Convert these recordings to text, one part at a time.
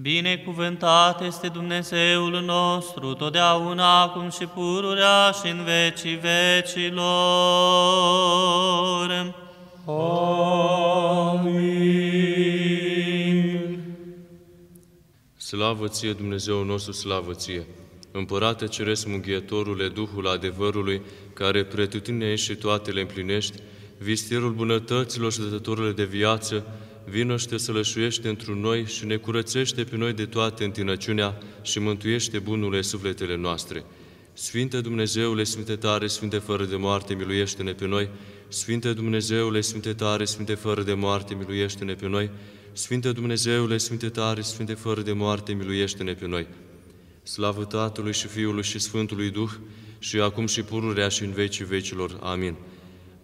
Binecuvântat este Dumnezeul nostru, totdeauna, acum și pururea și în vecii vecilor. Amin. Slavă ție, Dumnezeu nostru, slavă ție! Împărate Ceresc Mânghietorule, Duhul adevărului, care pretutine și toate le împlinești, vistierul bunătăților și dătătorule de viață, vină și te sălășuiește într noi și ne curățește pe noi de toate întinăciunea și mântuiește bunurile sufletele noastre. Sfinte Dumnezeule, Sfinte tare, Sfinte fără de moarte, miluiește-ne pe noi. Sfinte Dumnezeule, Sfinte tare, Sfinte fără de moarte, miluiește-ne pe noi. Sfinte Dumnezeule, Sfinte tare, Sfinte fără de moarte, miluiește-ne pe noi. Slavă Tatălui și Fiului și Sfântului Duh, și acum și pururea și în vecii vecilor. Amin.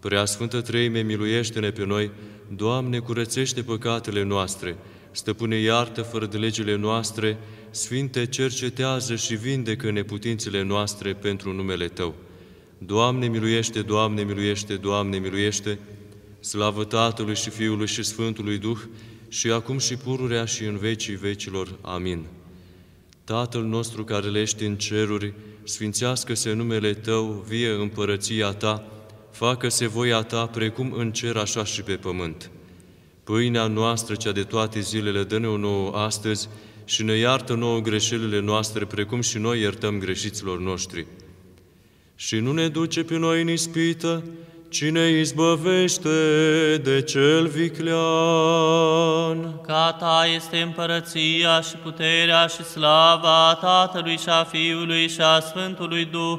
Prea Sfântă Treime, miluiește-ne pe noi, Doamne, curățește păcatele noastre, Stăpâne, iartă fără de legile noastre, Sfinte, cercetează și vindecă neputințele noastre pentru numele Tău. Doamne, miluiește, Doamne, miluiește, Doamne, miluiește, slavă Tatălui și Fiului și Sfântului Duh, și acum și pururea și în vecii vecilor. Amin. Tatăl nostru care lești în ceruri, sfințească-se numele Tău, vie împărăția Ta, facă-se voia Ta precum în cer așa și pe pământ. Pâinea noastră, cea de toate zilele, dă-ne-o nouă astăzi și ne iartă nouă greșelile noastre, precum și noi iertăm greșiților noștri. Și nu ne duce pe noi în ispită, ci ne izbăvește de cel viclean. Ca Ta este împărăția și puterea și slava Tatălui și a Fiului și a Sfântului Duh,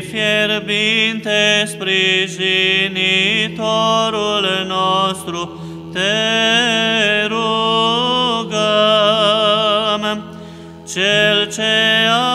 Fierbinte sprijinitorul nostru, te rugăm, cel ce ai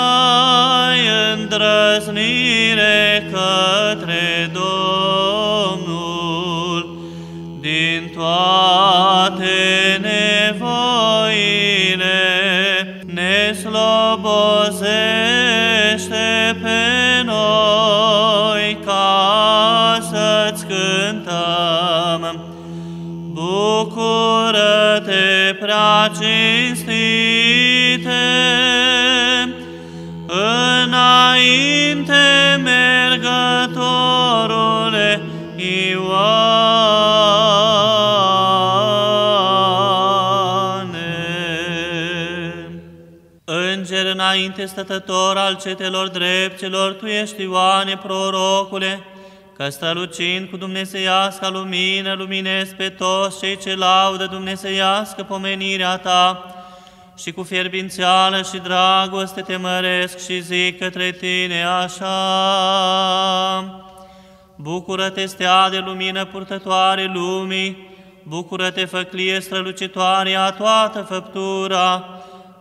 stătător al cetelor dreptilor, Tu ești Ioane, prorocule, că strălucind cu dumnezeiasca lumină, luminezi pe toți cei ce laudă dumnezeiască pomenirea Ta și cu fierbințeală și dragoste te măresc și zic către Tine așa. Bucură-te, stea de lumină purtătoare lumii, bucură-te, făclie strălucitoare a toată făptura,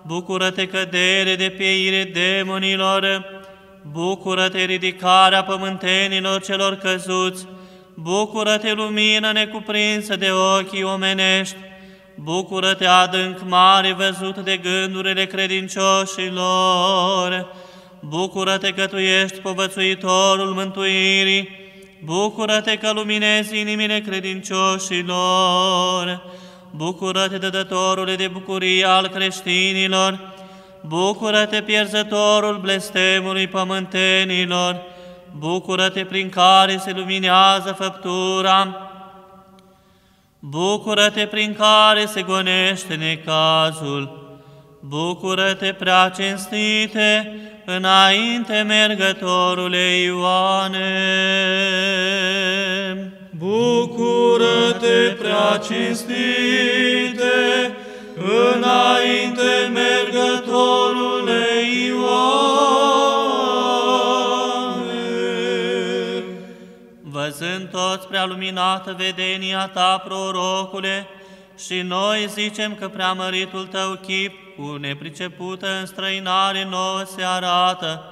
bucură-te, cădere de pieire demonilor, bucură-te, ridicarea pământenilor celor căzuți, bucură-te, lumină necuprinsă de ochii omenești, bucură-te, adânc mare văzut de gândurile credincioșilor, bucură-te că Tu ești povățuitorul mântuirii, bucură-te că luminezi inimile credincioșilor, bucură-te, dădătorule de bucurie al creștinilor, bucură-te, pierzătorul blestemului pământenilor, bucură-te prin care se luminează făptura, Bucură-te prin care se gonește necazul, bucură-te prea cinstite, înainte mergătorule Ioane. Bucură-te, prea cinstite, înainte mergătorule Ioane. Văzând toți prea luminată vedenia ta, prorocule, și noi zicem că preamăritul tău chip cu nepricepută înstrăinare nouă se arată,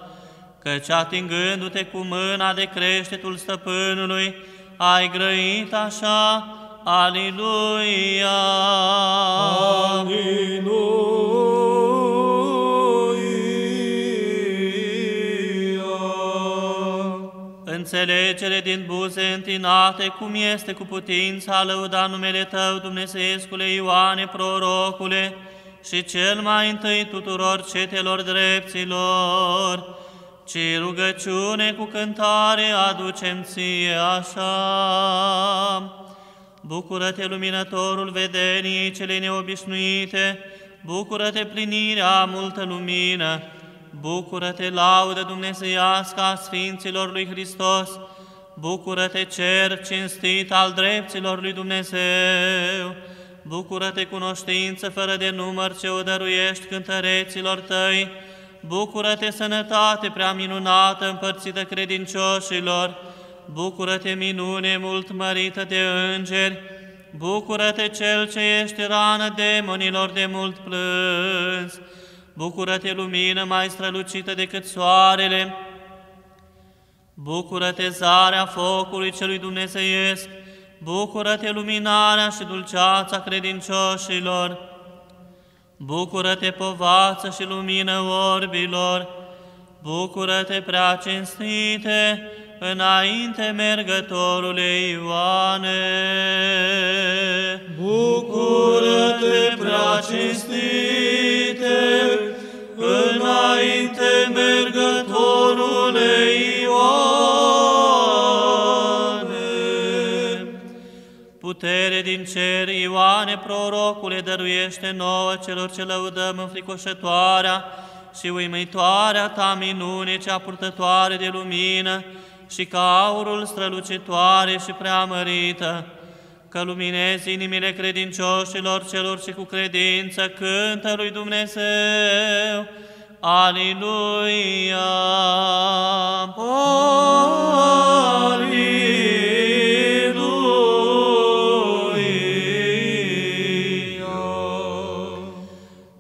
căci atingându-te cu mâna de creștetul stăpânului, ai grăit așa, Aliluia! Aliluia. Înțelegere din buze întinate, cum este cu putința a lăuda numele Tău, Dumnezeescule Ioane, prorocule, și cel mai întâi tuturor cetelor drepților, ci rugăciune cu cântare aducem ție așa. Bucură-te, luminătorul vedeniei cele neobișnuite, bucură-te, plinirea multă lumină, bucură-te, laudă dumnezeiască a Sfinților lui Hristos, bucură-te, cer cinstit al dreptilor lui Dumnezeu, bucură-te, cunoștință fără de număr ce o dăruiești cântăreților tăi, bucură-te, sănătate prea minunată împărțită credincioșilor, Bucură-te, minune mult mărită de îngeri, bucură-te, cel ce ești rană demonilor de mult plâns, bucură-te, lumină mai strălucită decât soarele, bucură-te, zarea focului celui dumnezeiesc, bucură-te, luminarea și dulceața credincioșilor, bucură-te, povață și lumină orbilor, bucură-te, prea cinstite, înainte mergătorule Ioane. Bucură-te, prea cinstite, înainte mergătorule Ioane. Putere din cer, Ioane, prorocule, dăruiește nouă celor ce lăudăm înfricoșătoarea și uimitoarea ta minune, cea purtătoare de lumină, și ca aurul strălucitoare și preamărită, că luminezi inimile credincioșilor celor și cu credință cântă lui Dumnezeu. Aliluia! Aliluia.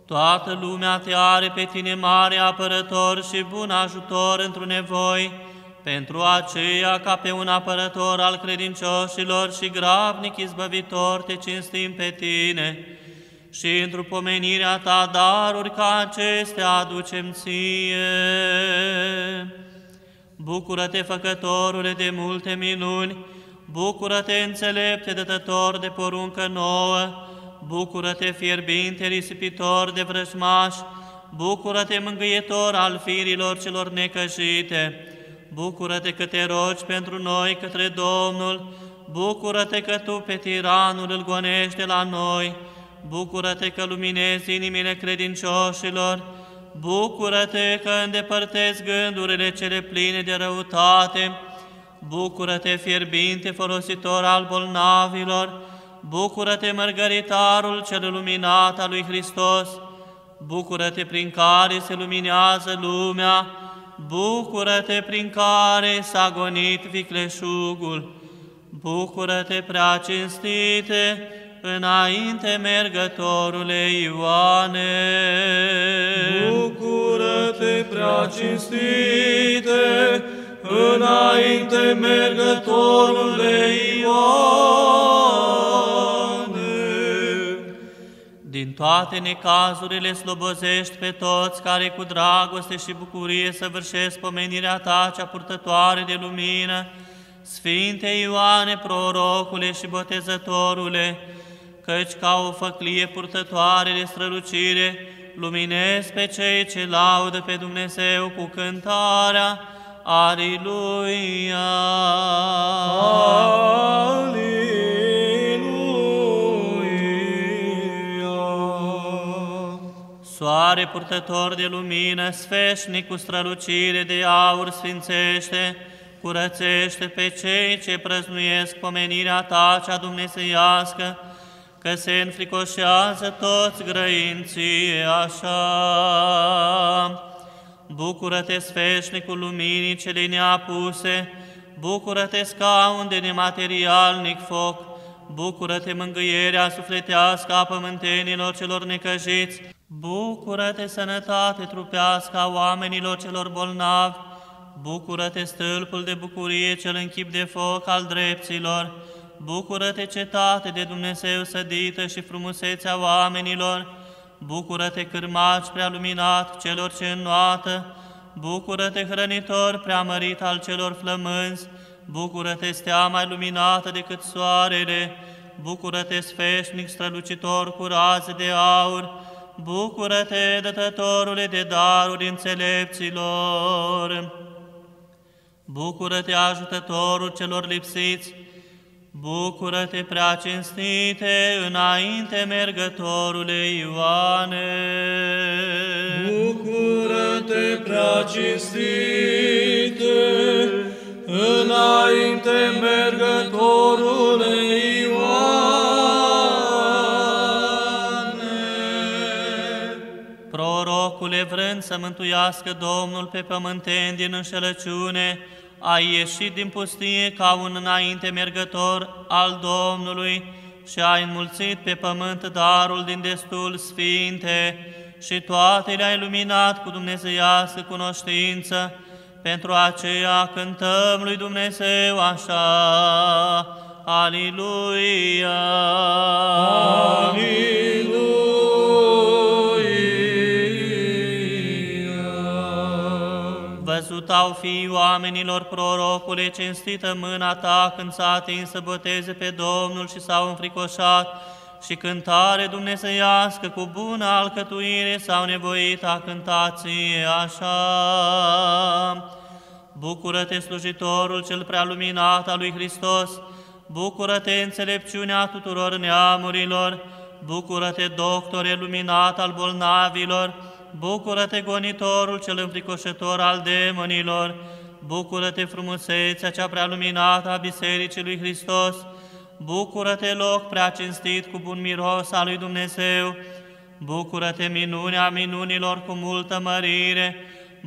Toată lumea te are pe tine mare apărător și bun ajutor într-un nevoi, pentru aceea ca pe un apărător al credincioșilor și grabnic izbăvitor te cinstim pe tine și într pomenirea ta daruri ca acestea aducem ție. Bucură-te, făcătorule de multe minuni, bucură-te, înțelepte, dătător de poruncă nouă, bucură-te, fierbinte, risipitor de vrăjmași, bucură-te, mângâietor al firilor celor necăjite, Bucură-te că te rogi pentru noi către Domnul, bucură-te că tu pe tiranul îl gonești de la noi, bucură-te că luminezi inimile credincioșilor, bucură-te că îndepărtezi gândurile cele pline de răutate, bucură-te fierbinte folositor al bolnavilor, bucură-te mărgăritarul cel luminat al lui Hristos, bucură-te prin care se luminează lumea, Bucură-te prin care s-a gonit vicleșugul, Bucură-te prea cinstite, înainte mergătorule Ioane. Bucură-te, prea cinstite, înainte mergătorule Ioane. Din toate necazurile slobozești pe toți care cu dragoste și bucurie săvârșesc pomenirea ta cea purtătoare de lumină, Sfinte Ioane, prorocule și botezătorule, căci ca o făclie purtătoare de strălucire, luminezi pe cei ce laudă pe Dumnezeu cu cântarea, Aliluia! Aliluia. Soare purtător de lumină, sfeșnic cu strălucire de aur sfințește, curățește pe cei ce prăznuiesc pomenirea ta cea dumnezeiască, că se înfricoșează toți grăinții așa. Bucură-te, sfeșnicul luminii cele neapuse, Bucură-te, scaun de nematerialnic foc! Bucură-te, mângâierea sufletească a pământenilor celor necăjiți! Bucură-te, sănătate trupească a oamenilor celor bolnavi! Bucură-te, stâlpul de bucurie cel în chip de foc al drepților! Bucură-te, cetate de Dumnezeu sădită și frumusețea oamenilor! Bucură-te, cârmaci prea luminat celor ce înnoată! Bucură-te, hrănitor preamărit al celor flămânzi! Bucură-te, stea mai luminată decât soarele! Bucură-te, sfeșnic strălucitor cu raze de aur! Bucură-te, dătătorule de daruri înțelepților! Bucură-te, ajutătorul celor lipsiți! Bucură-te, prea cinstite, înainte mergătorule Ioane! Bucură-te, prea cinstite, înainte mergătorule Ioane! Prorocule, vrând să mântuiască Domnul pe pământeni din înșelăciune, a ieșit din pustie ca un înainte mergător al Domnului și a înmulțit pe pământ darul din destul sfinte și toate le-a iluminat cu dumnezeiască cunoștință. Pentru aceea cântăm lui Dumnezeu așa, Aliluia! Aliluia! Văzut au fi oamenilor prorocule cinstită mâna ta când s-a atins să boteze pe Domnul și s-au înfricoșat. Și cântare dumnezeiască cu bună alcătuire s-au nevoit a cânta ție așa. Bucură-te, slujitorul cel prea luminat al lui Hristos, bucură-te, înțelepciunea tuturor neamurilor, bucură-te, doctore luminat al bolnavilor, bucură-te, gonitorul cel înfricoșător al demonilor, bucură-te, frumusețea cea prea luminată a Bisericii lui Hristos, bucură-te, loc prea cinstit cu bun miros al lui Dumnezeu, bucură-te, minunea minunilor cu multă mărire,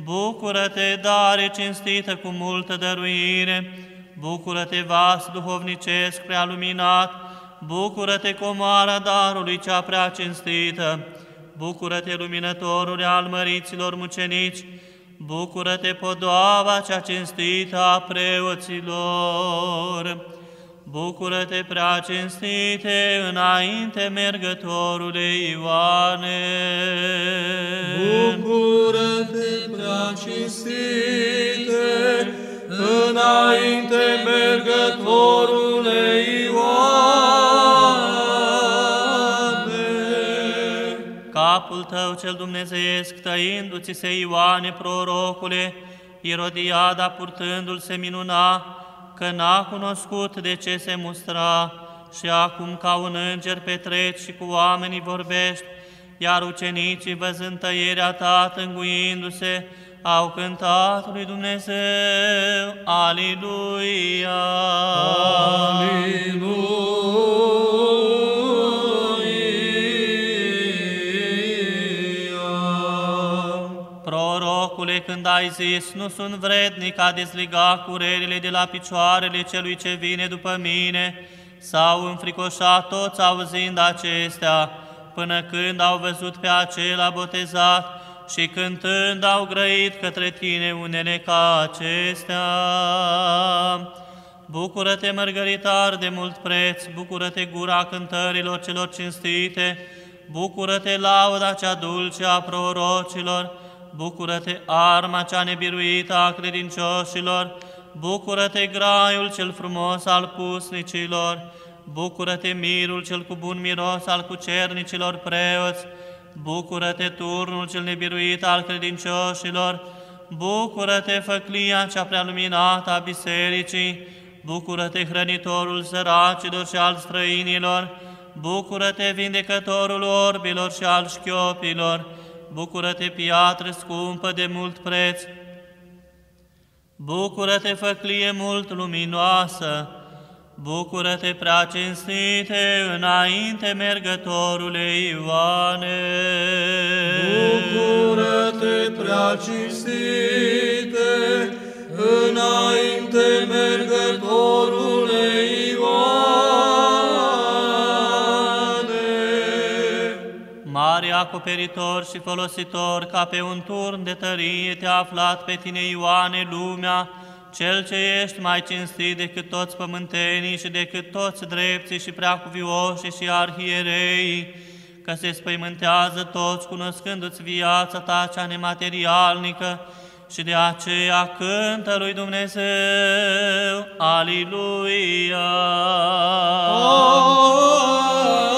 bucură-te, dare cinstită cu multă dăruire, bucură-te, vas duhovnicesc prea luminat, bucură-te, comoara darului cea prea cinstită, bucură-te, luminătorule al măriților mucenici, bucură-te, podoaba cea cinstită a preoților, bucură-te, prea cinstite, înainte mergătorule Ioane. Bucură-te, prea cinstite, înainte mergătorule Ioane. Tău cel dumnezeiesc, tăindu-ți se Ioane, prorocule, Irodiada purtându-l se minuna, că n-a cunoscut de ce se mustra, și acum ca un înger petreci și cu oamenii vorbești, iar ucenicii, văzând tăierea ta, tânguindu-se, au cântat lui Dumnezeu, Aliluia! Aliluia. Ai zis, nu sunt vrednic a dezliga curerile de la picioarele celui ce vine după mine, s-au înfricoșat toți auzind acestea, până când au văzut pe acela botezat și cântând au grăit către tine unele ca acestea. Bucură-te, mărgăritar de mult preț, bucură-te, gura cântărilor celor cinstite, bucură-te, lauda cea dulce a prorocilor, bucură-te, arma cea nebiruită a credincioșilor, bucură-te, graiul cel frumos al pusnicilor, bucură-te, mirul cel cu bun miros al cucernicilor preoți, bucură-te, turnul cel nebiruit al credincioșilor, bucură-te, făclia cea prea luminată a bisericii, bucură-te, hrănitorul săracilor și al străinilor, bucură-te, vindecătorul orbilor și al șchiopilor, bucură-te, piatră scumpă de mult preț, bucură-te, făclie mult luminoasă, bucură-te, prea cinstite, înainte mergătorule Ioane. Bucură-te, prea cinstite, înainte mergătorule acoperitor și folositor, ca pe un turn de tărie te-a aflat pe tine, Ioane, lumea, cel ce ești mai cinstit decât toți pământenii și decât toți drepții și preacuvioșii și arhierei, că se spăimântează toți cunoscându-ți viața ta cea nematerialnică și de aceea cântă lui Dumnezeu. Aliluia! Arătata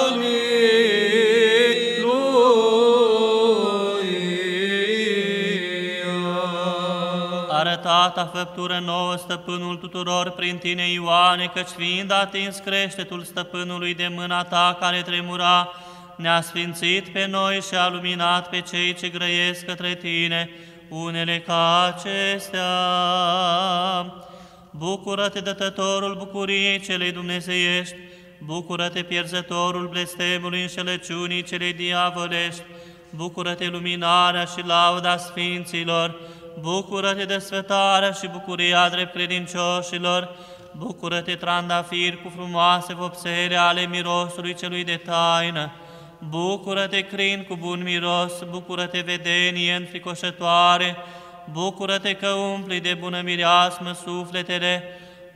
făptură nouă stăpânul tuturor prin tine, Ioane, căci fiind atins creștetul stăpânului de mâna ta care tremura, ne-a sfințit pe noi și a luminat pe cei ce grăiesc către tine, unele ca acestea. Bucură-te, dătătorul bucuriei celei dumnezeiești, bucură-te, pierzătorul blestemului înșelăciunii celei diavolești, bucură-te, luminarea și lauda sfinților, bucură-te, desfătarea și bucuria drept credincioșilor, bucură-te, trandafir cu frumoase vopsere ale mirosului celui de taină, Bucură-te, crin cu bun miros, bucură-te, vedenie înfricoșătoare, bucură-te că umpli de bună mireasmă sufletele,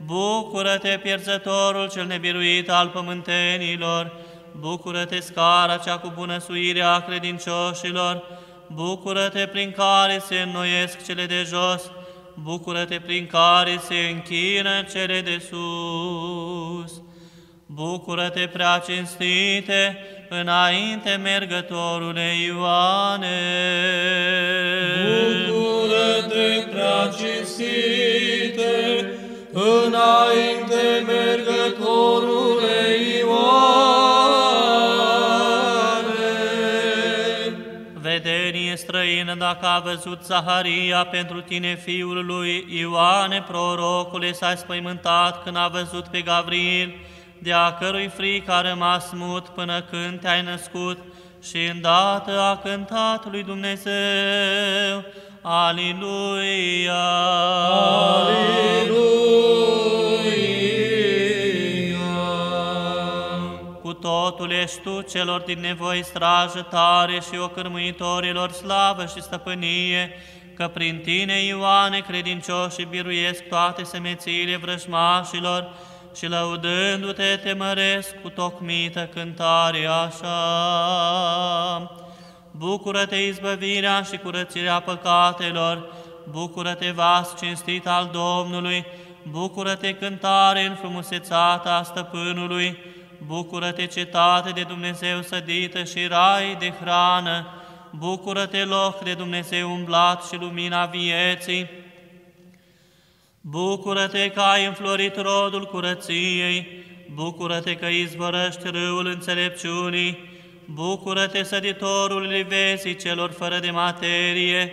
bucură-te, pierzătorul cel nebiruit al pământenilor, bucură-te, scara cea cu bună suire a credincioșilor, bucură-te prin care se înnoiesc cele de jos, bucură-te prin care se închină cele de sus. Bucură-te, prea cinstite, înainte mergătorule Ioane. Bucură-te, prea cinstite, înainte mergătorule străină dacă a văzut Zaharia pentru tine fiul lui Ioane, prorocule, s-a spăimântat când a văzut pe Gavril, de a cărui frică a rămas mut până când te-ai născut și îndată a cântat lui Dumnezeu. Aliluia! Cu totul ești tu celor din nevoi strajă tare și ocârmuitorilor slavă și stăpânie, că prin tine, Ioane, credincioși biruiesc toate semețiile vrăjmașilor, și lăudându-te te măresc cu tocmită cântare așa. Bucură-te izbăvirea și curățirea păcatelor, bucură-te vas cinstit al Domnului, bucură-te cântare în frumusețata a stăpânului, bucură-te cetate de Dumnezeu sădită și rai de hrană, bucură-te loc de Dumnezeu umblat și lumina vieții, Bucură-te că ai înflorit rodul curăției, bucură-te că izvorăști râul înțelepciunii, bucură-te săditorul livezii celor fără de materie,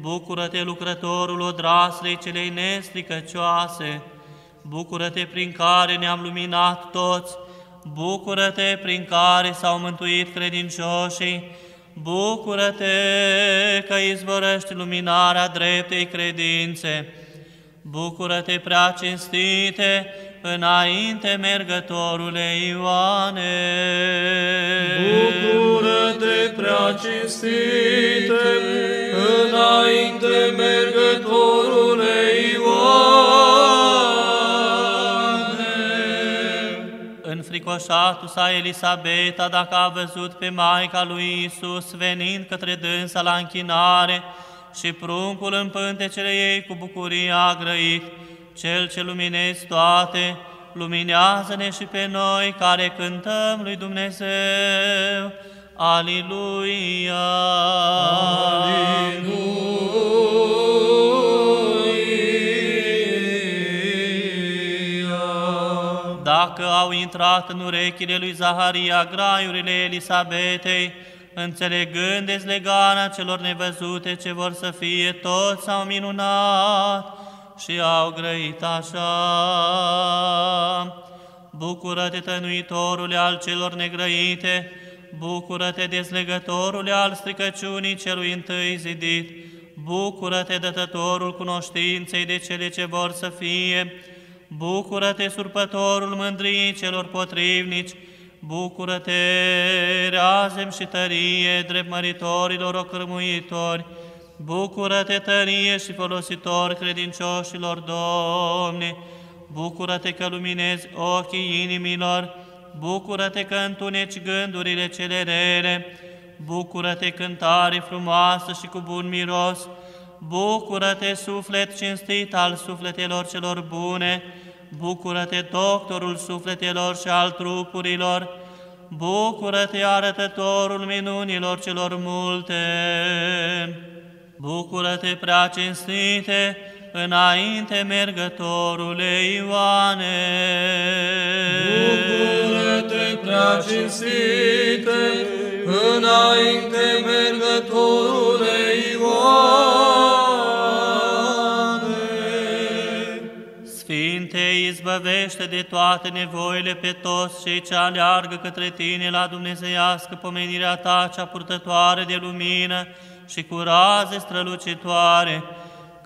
bucură-te lucrătorul odraslei celei nestricăcioase, bucură-te prin care ne-am luminat toți, bucură-te prin care s-au mântuit credincioșii, bucură-te că izvorăști luminarea dreptei credințe, Bucură-te, prea cinstite, înainte mergătorule Ioane. Bucură-te, prea cinstite, înainte mergătorule Înfricoșatul sa Elisabeta, dacă a văzut pe Maica lui Isus venind către dânsa la închinare, și pruncul în pântecele ei cu bucurie a grăit, Cel ce luminezi toate, luminează-ne și pe noi care cântăm lui Dumnezeu. Aliluia! Aliluia. Dacă au intrat în urechile lui Zaharia graiurile Elisabetei, înțelegând dezlegarea celor nevăzute ce vor să fie, toți s-au minunat și au grăit așa. Bucură-te, tănuitorule al celor negrăite, bucură-te, dezlegătorule al stricăciunii celui întâi zidit, Bucură-te, dătătorul cunoștinței de cele ce vor să fie, Bucură-te, surpătorul mândriei celor potrivnici, Bucură-te, razem și tărie, drept măritorilor ocărmuitori, Bucură-te, tărie și folositor credincioșilor, Domne! Bucură-te că luminezi ochii inimilor, Bucură-te că întuneci gândurile cele rele, Bucură-te cântare frumoasă și cu bun miros, Bucură-te, suflet cinstit al sufletelor celor bune, Bucură-te, doctorul sufletelor și al trupurilor, Bucură-te, arătătorul minunilor celor multe. Bucură-te, prea cinstite, înainte mergătorule Ioane. Bucură-te, prea cinstite, înainte mergătorule Sfinte, izbăvește de toate nevoile pe toți cei ce aleargă către Tine la dumnezeiască pomenirea Ta cea purtătoare de lumină și cu raze strălucitoare,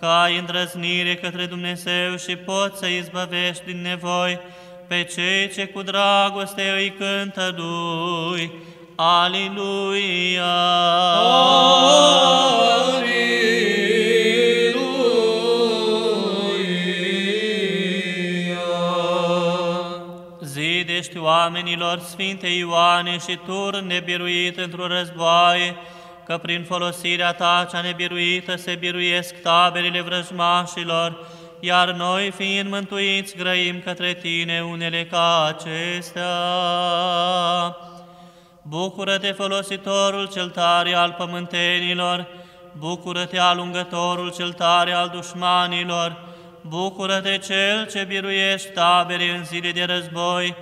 ca ai îndrăznire către Dumnezeu și poți să izbăvești din nevoi pe cei ce cu dragoste îi cântă Lui. Aliluia! Zidești oamenilor Sfinte Ioane și tur nebiruit într-un războaie, că prin folosirea ta cea nebiruită se biruiesc taberile vrăjmașilor, iar noi, fiind mântuiți, grăim către tine unele ca acestea. Bucură-te, folositorul cel tare al pământenilor, bucură-te, alungătorul cel tare al dușmanilor, bucură-te, cel ce biruiești tabere în zile de război,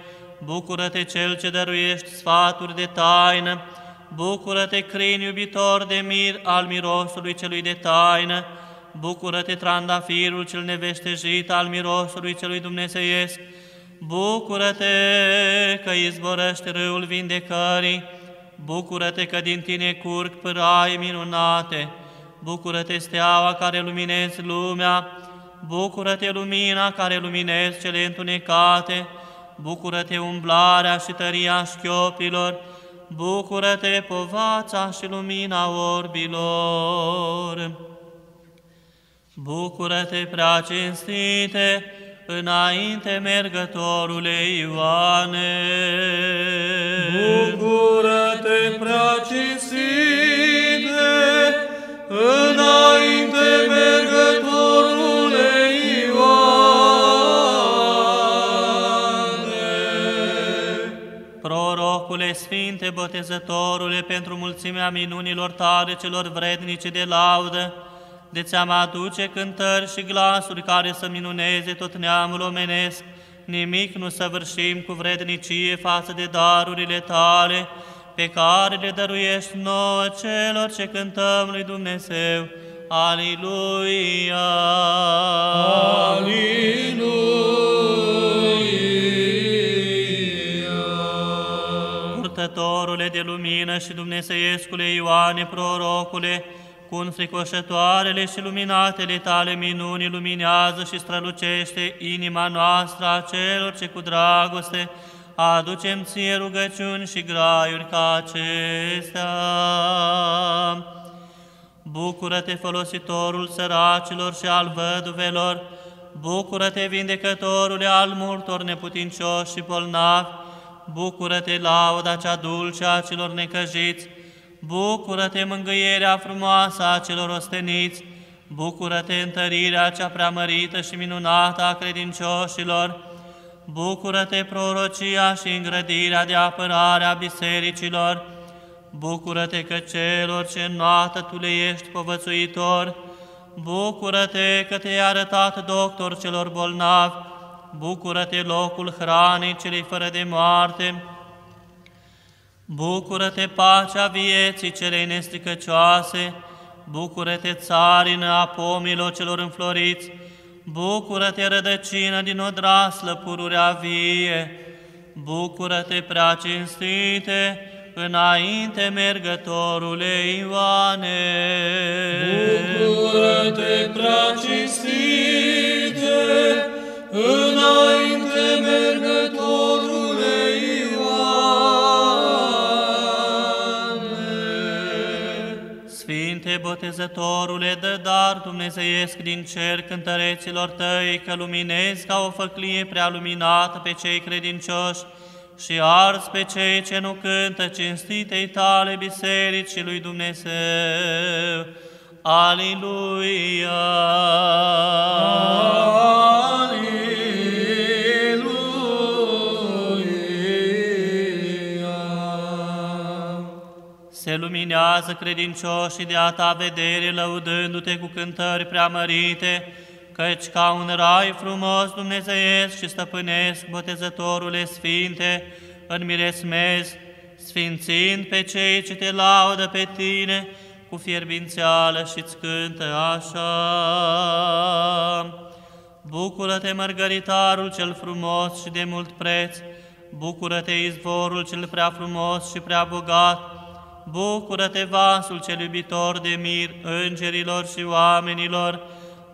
bucură-te, cel ce dăruiești sfaturi de taină, bucură-te, crin iubitor de mir al mirosului celui de taină, bucură-te, trandafirul cel neveștejit al mirosului celui dumnezeiesc, Bucură-te că izvorăști râul vindecării, bucură-te că din tine curg pâraie minunate, bucură-te steaua care luminezi lumea, bucură-te lumina care luminezi cele întunecate, bucură-te umblarea și tăria șchiopilor, bucură-te povața și lumina orbilor. Bucură-te, prea cinstite, înainte mergătorule Ioane. Bucură-te, prea cinstite, înainte Sfinte Botezătorule, pentru mulțimea minunilor tale celor vrednice de laudă, de ți-am aduce cântări și glasuri care să minuneze tot neamul omenesc, nimic nu săvârșim cu vrednicie față de darurile tale, pe care le dăruiești nouă celor ce cântăm lui Dumnezeu. Aliluia! Aliluia. De lumină și Dumnezeiescule Ioane, prorocule, cu înfricoșătoarele și luminatele tale minuni luminează și strălucește inima noastră a celor ce cu dragoste aducem ție rugăciuni și graiuri ca acestea. Bucură-te, folositorul săracilor și al văduvelor, bucură-te, vindecătorule al multor neputincioși și bolnavi, bucură-te, lauda cea dulce a celor necăjiți, Bucură-te, mângâierea frumoasă a celor osteniți, bucură-te, întărirea cea preamărită și minunată a credincioșilor, bucură-te, prorocia și îngrădirea de apărare a bisericilor, bucură-te că celor ce înnoată tu le ești povățuitor, bucură-te că te-ai arătat doctor celor bolnavi, bucură-te locul hranei celei fără de moarte, Bucură-te, pacea vieții celei nestricăcioase, bucură-te, țarină a pomilor celor înfloriți, bucură-te, rădăcină din odraslă pururea vie, bucură-te, prea cinstite, înainte mergătorule Ioane. Bucură-te, prea cinstite, înainte mergătorule Ioane. Sfinte botezătorule, dă dar dumnezeiesc din cer cântăreților tăi, că luminezi ca o făclie prea luminată pe cei credincioși și arzi pe cei ce nu cântă cinstitei tale bisericii lui Dumnezeu. Aliluia! Se luminează credincioșii de a ta vedere, lăudându-te cu cântări preamărite, căci ca un rai frumos dumnezeiesc și stăpânesc, botezătorule Sfinte, în miresmez, sfințind pe cei ce te laudă pe tine cu fierbințeală și-ți cântă așa. Bucură-te, mărgăritarul cel frumos și de mult preț, bucură-te, izvorul cel prea frumos și prea bogat, bucură-te, vasul cel iubitor de mir îngerilor și oamenilor,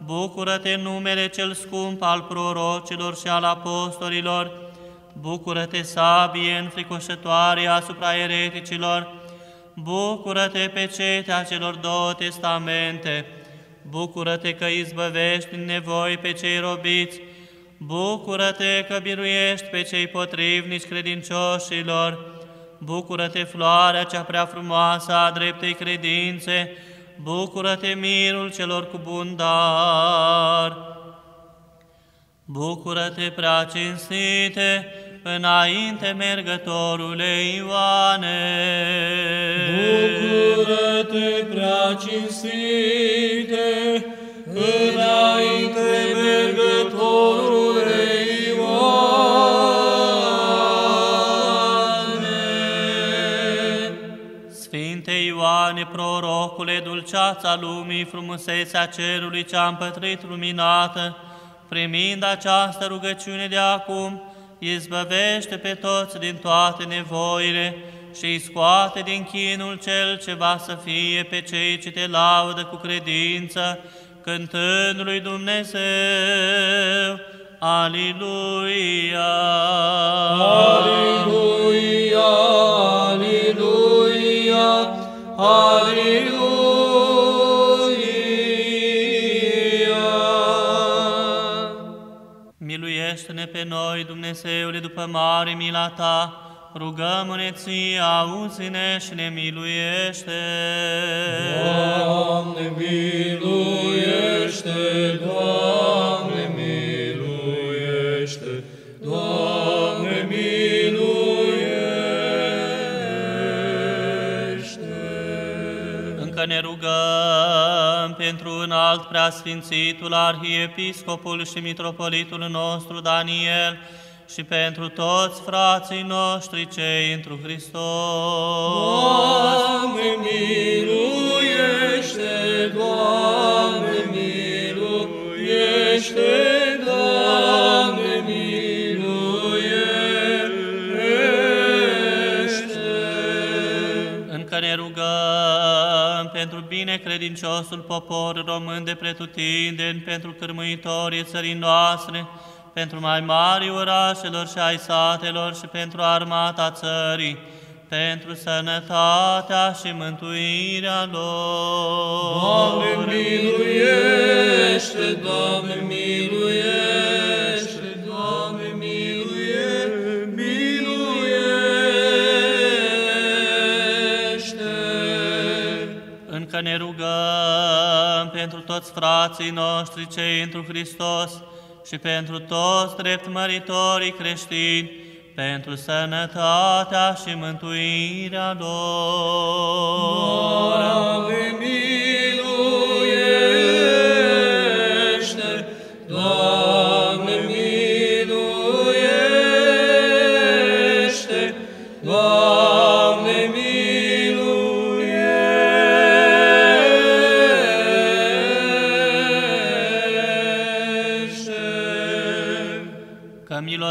bucură-te, numele cel scump al prorocilor și al apostolilor, bucură-te, sabie înfricoșătoare asupra ereticilor, bucură-te pe cetea celor două testamente, bucură-te că izbăvești din nevoi pe cei robiți, bucură-te că biruiești pe cei potrivnici credincioșilor, bucură-te floarea cea prea frumoasă a dreptei credințe, bucură-te mirul celor cu bun dar. Bucură-te prea cinstite, înainte mergătorule Ioane. Bucură-te, prea cinstite, înainte dulceața lumii, frumusețea cerului cea împătrit luminată, primind această rugăciune de acum, izbăvește pe toți din toate nevoile și îi scoate din chinul cel ce va să fie pe cei ce te laudă cu credință, cântând lui Dumnezeu. Aliluia! Aleluia, aleluia, aleluia. Miluiește-ne pe noi, Dumnezeule, după mare mila Ta, rugăm-ne ție, auzi-ne și ne miluiește. Doamne, miluiește, Doamne, miluiește, Doamne, miluiește. Încă ne rugăm pentru un alt preasfințitul Arhiepiscopul și Mitropolitul nostru Daniel și pentru toți frații noștri cei întru Hristos. Doamne, miluiește, Doamne, miluiește, miluiește. Încă ne rugăm pentru binecredinciosul popor român de pretutindeni, pentru cârmuitorii țării noastre, pentru mai mari orașelor și ai satelor și pentru armata țării, pentru sănătatea și mântuirea lor. Doamne, miluiește, Doamne, miluiește, ne rugăm pentru toți frații noștri cei întru Hristos și pentru toți drept măritorii creștini, pentru sănătatea și mântuirea lor. Doamne, miluiește, Doamne, miluiește, Doamne,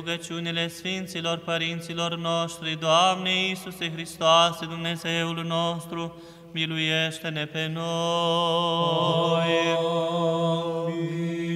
rugăciunile Sfinților Părinților noștri, Doamne Iisuse Hristoase, Dumnezeul nostru, miluiește-ne pe noi. Amin.